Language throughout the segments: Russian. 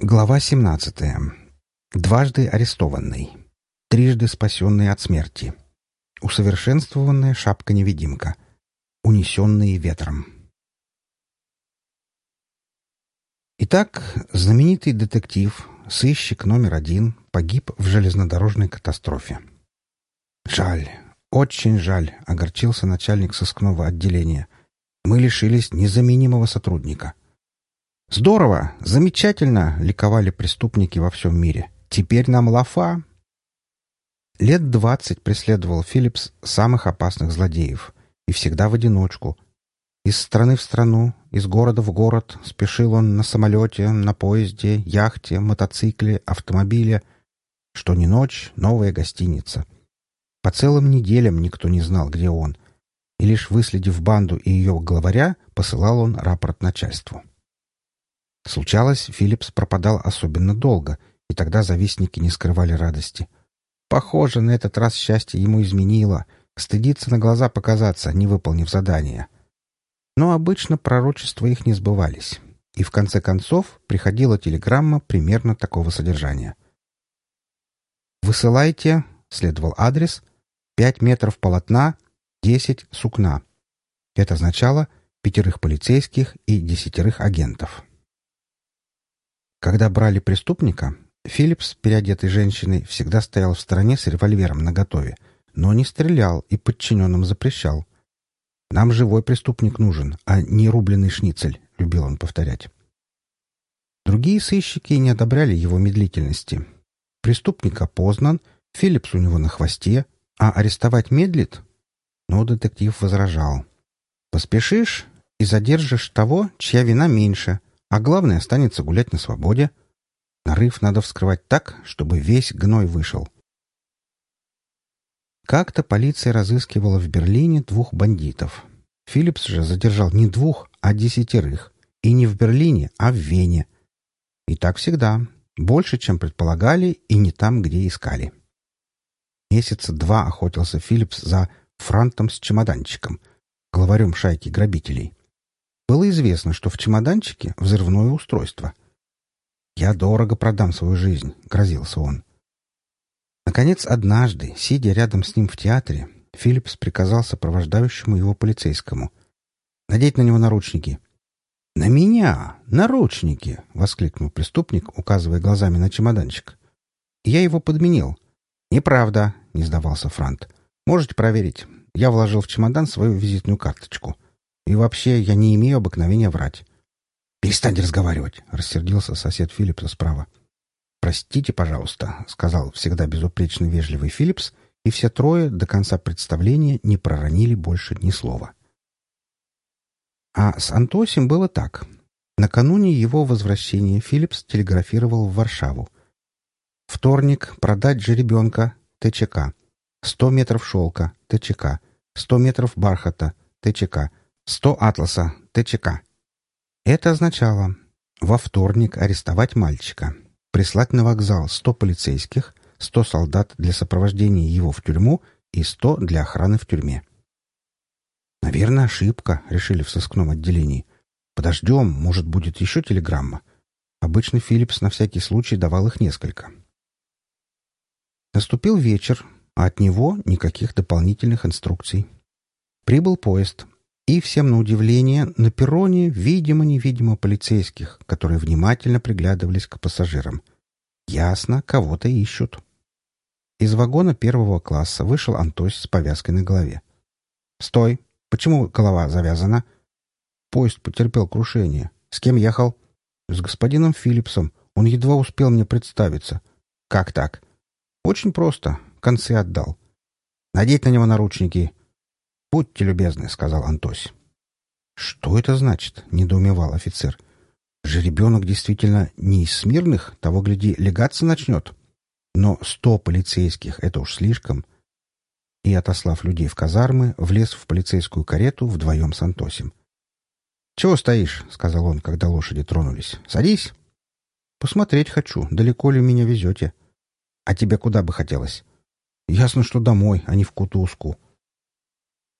Глава 17. Дважды арестованный. Трижды спасенный от смерти. Усовершенствованная шапка-невидимка. Унесенные ветром. Итак, знаменитый детектив, сыщик номер один, погиб в железнодорожной катастрофе. Жаль, очень жаль, огорчился начальник сыскного отделения. Мы лишились незаменимого сотрудника — «Здорово! Замечательно!» — ликовали преступники во всем мире. «Теперь нам лафа!» Лет двадцать преследовал Филлипс самых опасных злодеев. И всегда в одиночку. Из страны в страну, из города в город спешил он на самолете, на поезде, яхте, мотоцикле, автомобиле. Что ни ночь, новая гостиница. По целым неделям никто не знал, где он. И лишь выследив банду и ее главаря, посылал он рапорт начальству. Случалось, Филлипс пропадал особенно долго, и тогда завистники не скрывали радости. Похоже, на этот раз счастье ему изменило. Стыдиться на глаза показаться, не выполнив задание. Но обычно пророчества их не сбывались. И в конце концов приходила телеграмма примерно такого содержания. «Высылайте», — следовал адрес, «пять метров полотна, десять сукна». Это означало пятерых полицейских и десятерых агентов. Когда брали преступника, Филлипс, переодетый женщиной, всегда стоял в стороне с револьвером наготове, но не стрелял и подчиненным запрещал. «Нам живой преступник нужен, а не рубленый шницель», — любил он повторять. Другие сыщики не одобряли его медлительности. Преступник опознан, Филлипс у него на хвосте, а арестовать медлит? Но детектив возражал. «Поспешишь и задержишь того, чья вина меньше, а главное, останется гулять на свободе. Нарыв надо вскрывать так, чтобы весь гной вышел. Как-то полиция разыскивала в Берлине двух бандитов. Филлипс же задержал не двух, а десятерых. И не в Берлине, а в Вене. И так всегда. Больше, чем предполагали, и не там, где искали. Месяца два охотился Филлипс за франтом с чемоданчиком, главарем шайки грабителей. Было известно, что в чемоданчике взрывное устройство. «Я дорого продам свою жизнь», — грозился он. Наконец, однажды, сидя рядом с ним в театре, Филлипс приказал сопровождающему его полицейскому надеть на него наручники. «На меня! Наручники!» — воскликнул преступник, указывая глазами на чемоданчик. «Я его подменил». «Неправда», — не сдавался Франт. «Можете проверить. Я вложил в чемодан свою визитную карточку. И вообще, я не имею обыкновения врать. «Перестань разговаривать!» — рассердился сосед Филлипса справа. «Простите, пожалуйста», — сказал всегда безупречно вежливый Филлипс, и все трое до конца представления не проронили больше ни слова. А с Антосим было так. Накануне его возвращения Филлипс телеграфировал в Варшаву. «Вторник. Продать жеребенка. ТЧК. Сто метров шелка. ТЧК. Сто метров бархата. ТЧК. Сто атласа, ТЧК. Это означало во вторник арестовать мальчика, прислать на вокзал сто полицейских, сто солдат для сопровождения его в тюрьму и сто для охраны в тюрьме. «Наверное, ошибка», — решили в сыскном отделении. «Подождем, может, будет еще телеграмма». Обычно Филлипс на всякий случай давал их несколько. Наступил вечер, а от него никаких дополнительных инструкций. Прибыл поезд, и всем на удивление на перроне видимо-невидимо полицейских, которые внимательно приглядывались к пассажирам. Ясно, кого-то ищут. Из вагона первого класса вышел Антось с повязкой на голове. «Стой! Почему голова завязана?» «Поезд потерпел крушение. С кем ехал?» «С господином Филлипсом. Он едва успел мне представиться». «Как так?» «Очень просто. Концы отдал. Надеть на него наручники. «Будьте любезны», — сказал Антось. «Что это значит?» — недоумевал офицер. «Жеребенок действительно не из смирных, того, гляди, легаться начнет. Но сто полицейских — это уж слишком». И, отослав людей в казармы, влез в полицейскую карету вдвоем с Антосем. «Чего стоишь?» — сказал он, когда лошади тронулись. «Садись». «Посмотреть хочу, далеко ли меня везете». «А тебе куда бы хотелось?» «Ясно, что домой, а не в Кутузку».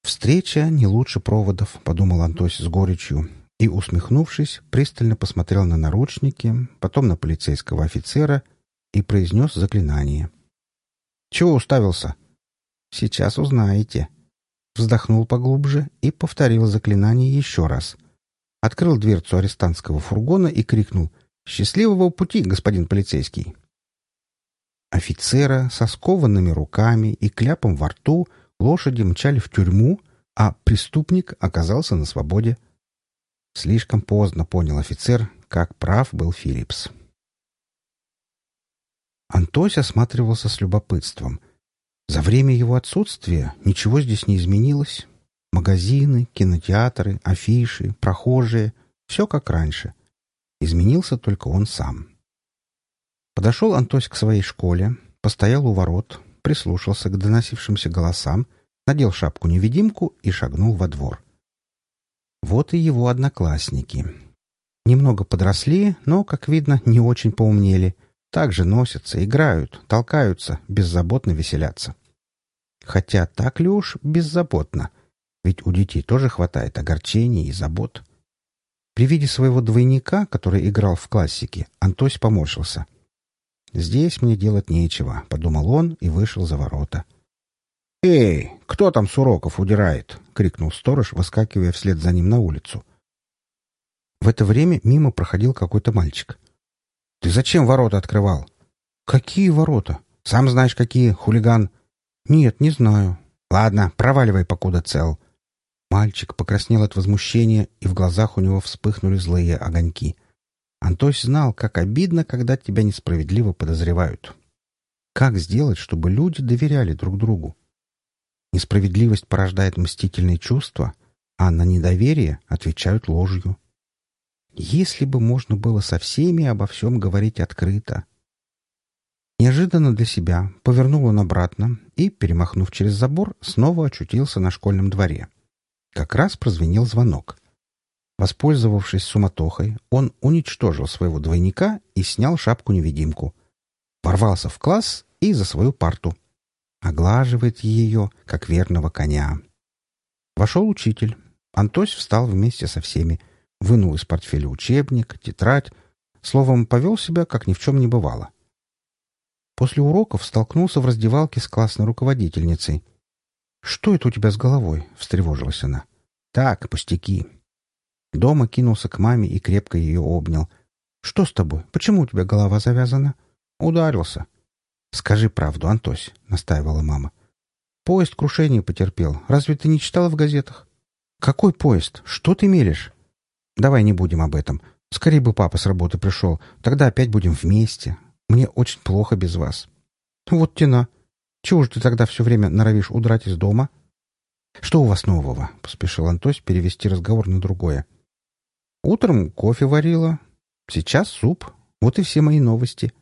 «Встреча не лучше проводов», — подумал Антось с горечью, и, усмехнувшись, пристально посмотрел на наручники, потом на полицейского офицера и произнес заклинание. «Чего уставился?» «Сейчас узнаете». Вздохнул поглубже и повторил заклинание еще раз. Открыл дверцу арестантского фургона и крикнул «Счастливого пути, господин полицейский!» Офицера со скованными руками и кляпом во рту лошади мчали в тюрьму, а преступник оказался на свободе. Слишком поздно понял офицер, как прав был Филлипс. Антось осматривался с любопытством. За время его отсутствия ничего здесь не изменилось. Магазины, кинотеатры, афиши, прохожие — все как раньше. Изменился только он сам. Подошел Антось к своей школе, постоял у ворот, прислушался к доносившимся голосам, надел шапку-невидимку и шагнул во двор. Вот и его одноклассники. Немного подросли, но, как видно, не очень поумнели. Также носятся, играют, толкаются, беззаботно веселятся. Хотя так ли уж беззаботно? Ведь у детей тоже хватает огорчений и забот. При виде своего двойника, который играл в классике, Антось поморщился. «Здесь мне делать нечего», — подумал он и вышел за ворота. «Эй, кто там с уроков удирает?» — крикнул сторож, выскакивая вслед за ним на улицу. В это время мимо проходил какой-то мальчик. «Ты зачем ворота открывал?» «Какие ворота?» «Сам знаешь, какие, хулиган». «Нет, не знаю». «Ладно, проваливай, покуда цел». Мальчик покраснел от возмущения, и в глазах у него вспыхнули злые огоньки. Антось знал, как обидно, когда тебя несправедливо подозревают. Как сделать, чтобы люди доверяли друг другу? Несправедливость порождает мстительные чувства, а на недоверие отвечают ложью. Если бы можно было со всеми обо всем говорить открыто. Неожиданно для себя повернул он обратно и, перемахнув через забор, снова очутился на школьном дворе. Как раз прозвенел звонок. Воспользовавшись суматохой, он уничтожил своего двойника и снял шапку-невидимку. Ворвался в класс и за свою парту оглаживает ее, как верного коня. Вошел учитель. Антось встал вместе со всеми, вынул из портфеля учебник, тетрадь, словом, повел себя, как ни в чем не бывало. После уроков столкнулся в раздевалке с классной руководительницей. «Что это у тебя с головой?» — встревожилась она. «Так, пустяки». Дома кинулся к маме и крепко ее обнял. «Что с тобой? Почему у тебя голова завязана?» «Ударился». «Скажи правду, Антось», — настаивала мама. «Поезд крушение потерпел. Разве ты не читала в газетах?» «Какой поезд? Что ты мелешь?» «Давай не будем об этом. Скорее бы папа с работы пришел. Тогда опять будем вместе. Мне очень плохо без вас». «Вот тена. Чего же ты тогда все время норовишь удрать из дома?» «Что у вас нового?» — поспешил Антось перевести разговор на другое. «Утром кофе варила. Сейчас суп. Вот и все мои новости».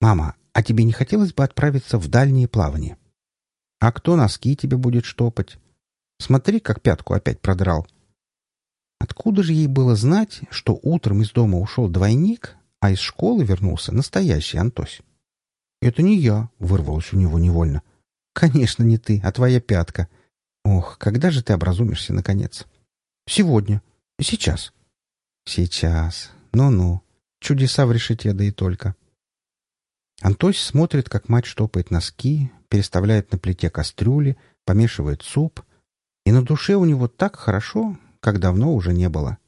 «Мама, а тебе не хотелось бы отправиться в дальние плавания? А кто носки тебе будет штопать? Смотри, как пятку опять продрал. Откуда же ей было знать, что утром из дома ушел двойник, а из школы вернулся настоящий Антось? «Это не я», — вырвалось у него невольно. «Конечно, не ты, а твоя пятка. Ох, когда же ты образумишься, наконец?» «Сегодня. Сейчас». «Сейчас. Ну-ну. Чудеса в решете, да и только». Антось смотрит, как мать штопает носки, переставляет на плите кастрюли, помешивает суп, и на душе у него так хорошо, как давно уже не было.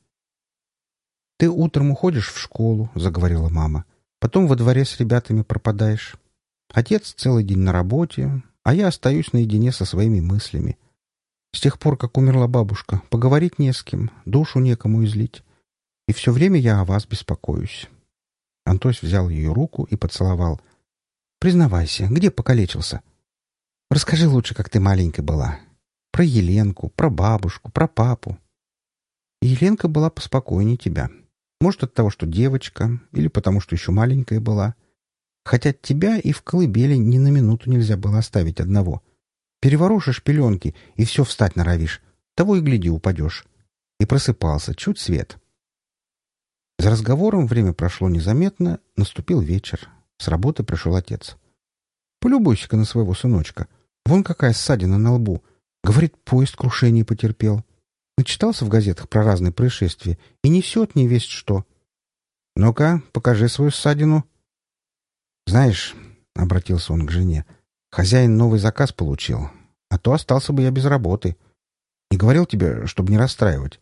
«Ты утром уходишь в школу», — заговорила мама, — «потом во дворе с ребятами пропадаешь. Отец целый день на работе, а я остаюсь наедине со своими мыслями. С тех пор, как умерла бабушка, поговорить не с кем, душу некому излить. И все время я о вас беспокоюсь. Антось взял ее руку и поцеловал. «Признавайся, где покалечился? Расскажи лучше, как ты маленькой была. Про Еленку, про бабушку, про папу». Еленка была поспокойнее тебя. Может, от того, что девочка, или потому, что еще маленькая была. Хотя тебя и в колыбели ни на минуту нельзя было оставить одного. Переворошишь пеленки, и все встать норовишь. Того и гляди, упадешь. И просыпался, чуть свет. За разговором время прошло незаметно, наступил вечер. С работы пришел отец. «Полюбуйся-ка на своего сыночка. Вон какая ссадина на лбу. Говорит, поезд крушение потерпел. Начитался в газетах про разные происшествия и несет не весть что. Ну-ка, покажи свою ссадину. Знаешь, — обратился он к жене, — хозяин новый заказ получил, а то остался бы я без работы. Не говорил тебе, чтобы не расстраивать.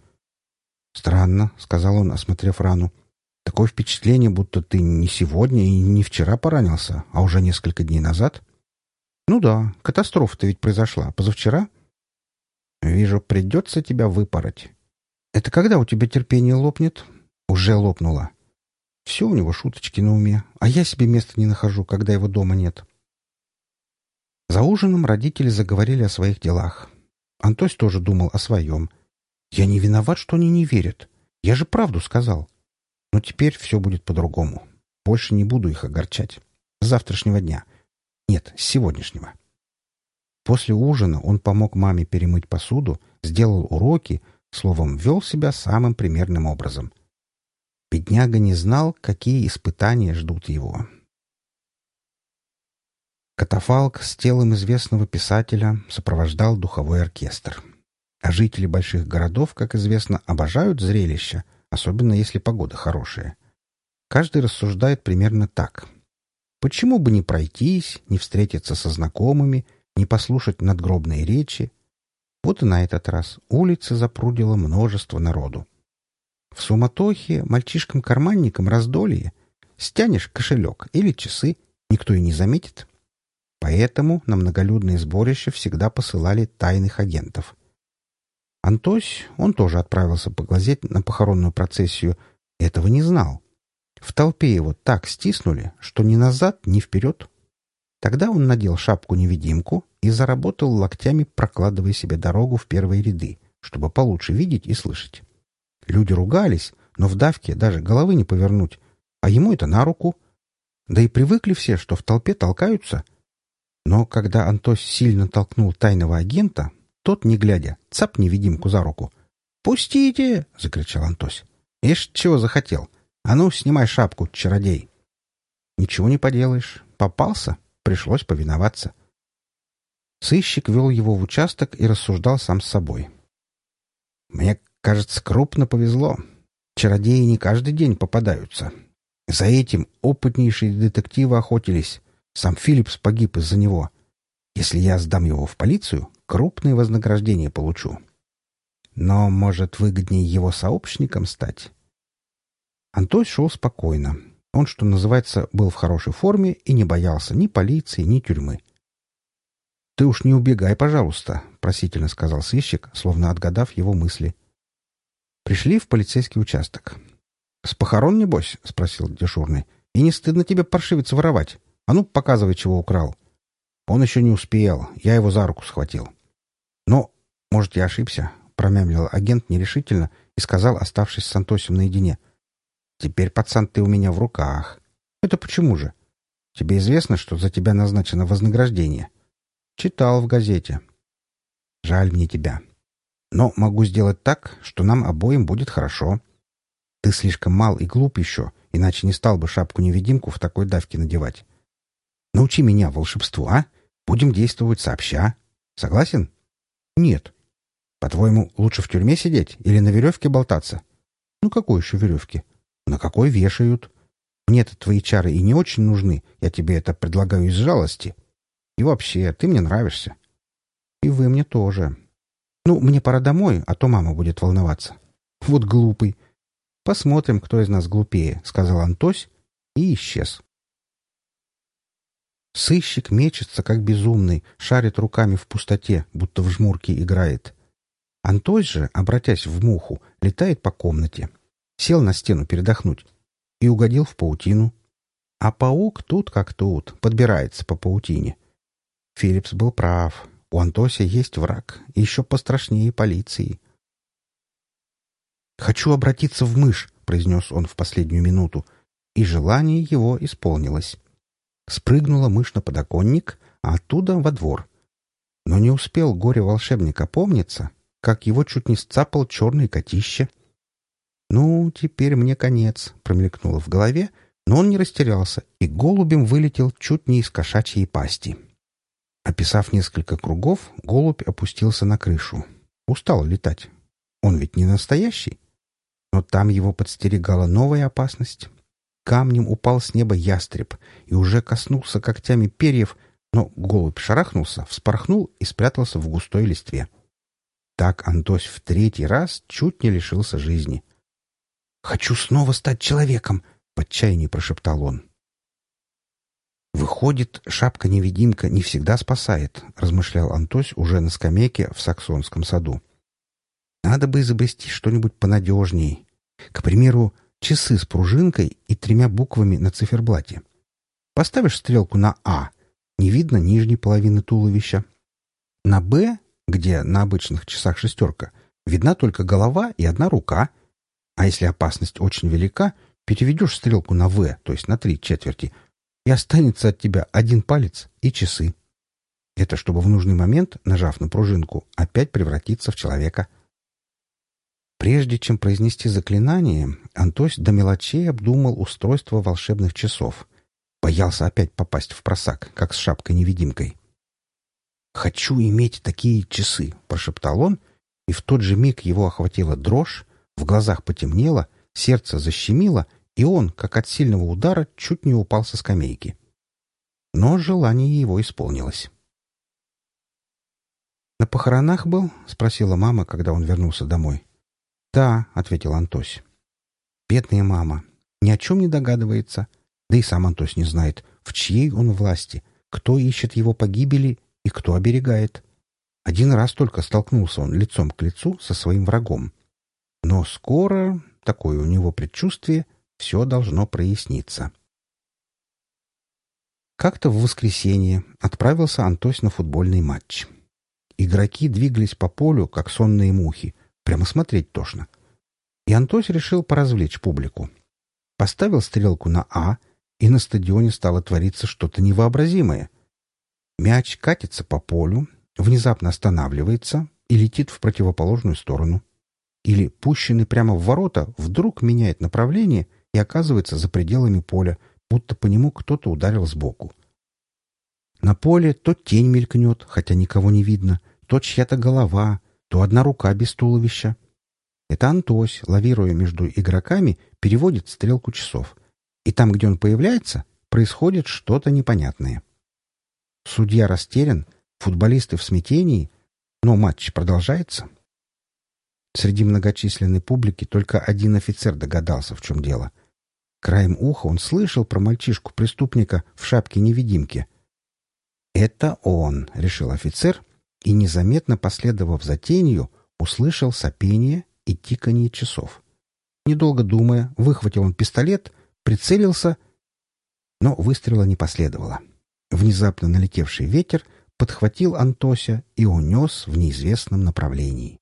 Странно, — сказал он, осмотрев рану. Такое впечатление, будто ты не сегодня и не вчера поранился, а уже несколько дней назад. Ну да, катастрофа-то ведь произошла позавчера. Вижу, придется тебя выпороть. Это когда у тебя терпение лопнет? Уже лопнуло. Все у него шуточки на уме, а я себе места не нахожу, когда его дома нет. За ужином родители заговорили о своих делах. Антось тоже думал о своем. Я не виноват, что они не верят. Я же правду сказал. Но теперь все будет по-другому. Больше не буду их огорчать. С завтрашнего дня. Нет, с сегодняшнего. После ужина он помог маме перемыть посуду, сделал уроки, словом, вел себя самым примерным образом. Бедняга не знал, какие испытания ждут его. Катафалк с телом известного писателя сопровождал духовой оркестр. А жители больших городов, как известно, обожают зрелища, особенно если погода хорошая. Каждый рассуждает примерно так. Почему бы не пройтись, не встретиться со знакомыми, не послушать надгробные речи? Вот и на этот раз улицы запрудило множество народу. В суматохе мальчишкам-карманникам раздолье. Стянешь кошелек или часы, никто и не заметит. Поэтому на многолюдные сборища всегда посылали тайных агентов. Антось, он тоже отправился поглазеть на похоронную процессию, этого не знал. В толпе его так стиснули, что ни назад, ни вперед. Тогда он надел шапку-невидимку и заработал локтями, прокладывая себе дорогу в первые ряды, чтобы получше видеть и слышать. Люди ругались, но в давке даже головы не повернуть, а ему это на руку. Да и привыкли все, что в толпе толкаются. Но когда Антось сильно толкнул тайного агента, тот, не глядя, цап невидимку за руку. «Пустите!» — закричал Антось. «Ишь, чего захотел? А ну, снимай шапку, чародей!» «Ничего не поделаешь. Попался. Пришлось повиноваться». Сыщик вел его в участок и рассуждал сам с собой. «Мне кажется, крупно повезло. Чародеи не каждый день попадаются. За этим опытнейшие детективы охотились. Сам Филлипс погиб из-за него. Если я сдам его в полицию, крупное вознаграждение получу. Но, может, выгоднее его сообщником стать? Антось шел спокойно. Он, что называется, был в хорошей форме и не боялся ни полиции, ни тюрьмы. — Ты уж не убегай, пожалуйста, — просительно сказал сыщик, словно отгадав его мысли. Пришли в полицейский участок. — С похорон, небось? — спросил дежурный. — И не стыдно тебе, паршивец, воровать? А ну, показывай, чего украл. Он еще не успел. Я его за руку схватил. Но, может, я ошибся, промямлил агент нерешительно и сказал, оставшись с Антосем наедине. Теперь, пацан, ты у меня в руках. Это почему же? Тебе известно, что за тебя назначено вознаграждение? Читал в газете. Жаль мне тебя. Но могу сделать так, что нам обоим будет хорошо. Ты слишком мал и глуп еще, иначе не стал бы шапку-невидимку в такой давке надевать. Научи меня волшебству, а? Будем действовать сообща. Согласен? Нет. По-твоему, лучше в тюрьме сидеть или на веревке болтаться? Ну, какой еще веревки? На какой вешают? Мне-то твои чары и не очень нужны. Я тебе это предлагаю из жалости. И вообще, ты мне нравишься. И вы мне тоже. Ну, мне пора домой, а то мама будет волноваться. Вот глупый. Посмотрим, кто из нас глупее, — сказал Антось и исчез. Сыщик мечется, как безумный, шарит руками в пустоте, будто в жмурке играет. Антось же, обратясь в муху, летает по комнате. Сел на стену передохнуть и угодил в паутину. А паук тут как тут, подбирается по паутине. Филлипс был прав. У Антося есть враг, еще пострашнее полиции. «Хочу обратиться в мышь», — произнес он в последнюю минуту, и желание его исполнилось. Спрыгнула мышь на подоконник, а оттуда во двор. Но не успел горе-волшебник опомниться, как его чуть не сцапал черный котище. «Ну, теперь мне конец», — промелькнуло в голове, но он не растерялся и голубем вылетел чуть не из кошачьей пасти. Описав несколько кругов, голубь опустился на крышу. Устал летать. Он ведь не настоящий. Но там его подстерегала новая опасность. Камнем упал с неба ястреб и уже коснулся когтями перьев, но голубь шарахнулся, вспорхнул и спрятался в густой листве. Так Антось в третий раз чуть не лишился жизни. «Хочу снова стать человеком!» — в отчаянии прошептал он. «Выходит, шапка-невидимка не всегда спасает», — размышлял Антось уже на скамейке в Саксонском саду. «Надо бы изобрести что-нибудь понадежней. К примеру, часы с пружинкой и тремя буквами на циферблате. Поставишь стрелку на «А», не видно нижней половины туловища. На «Б», где на обычных часах шестерка, видна только голова и одна рука. А если опасность очень велика, переведешь стрелку на «В», то есть на три четверти, и останется от тебя один палец и часы. Это чтобы в нужный момент, нажав на пружинку, опять превратиться в человека. Прежде чем произнести заклинание, Антось до мелочей обдумал устройство волшебных часов. Боялся опять попасть в просак, как с шапкой-невидимкой. «Хочу иметь такие часы», — прошептал он, и в тот же миг его охватила дрожь, в глазах потемнело, сердце защемило, и он, как от сильного удара, чуть не упал со скамейки. Но желание его исполнилось. «На похоронах был?» — спросила мама, когда он вернулся домой. «Да», — ответил Антось. «Бедная мама. Ни о чем не догадывается. Да и сам Антось не знает, в чьей он власти, кто ищет его погибели и кто оберегает. Один раз только столкнулся он лицом к лицу со своим врагом. Но скоро, такое у него предчувствие, все должно проясниться. Как-то в воскресенье отправился Антось на футбольный матч. Игроки двигались по полю, как сонные мухи. Прямо смотреть тошно. И Антось решил поразвлечь публику. Поставил стрелку на «А», и на стадионе стало твориться что-то невообразимое. Мяч катится по полю, внезапно останавливается и летит в противоположную сторону. Или, пущенный прямо в ворота, вдруг меняет направление и оказывается за пределами поля, будто по нему кто-то ударил сбоку. На поле то тень мелькнет, хотя никого не видно, то чья-то голова, то одна рука без туловища. Это Антось, лавируя между игроками, переводит стрелку часов. И там, где он появляется, происходит что-то непонятное. Судья растерян, футболисты в смятении, но матч продолжается. Среди многочисленной публики только один офицер догадался, в чем дело. Краем уха он слышал про мальчишку-преступника в шапке-невидимки. «Это он», — решил офицер, и, незаметно последовав за тенью, услышал сопение и тиканье часов. Недолго думая, выхватил он пистолет, прицелился, но выстрела не последовало. Внезапно налетевший ветер подхватил Антося и унес в неизвестном направлении.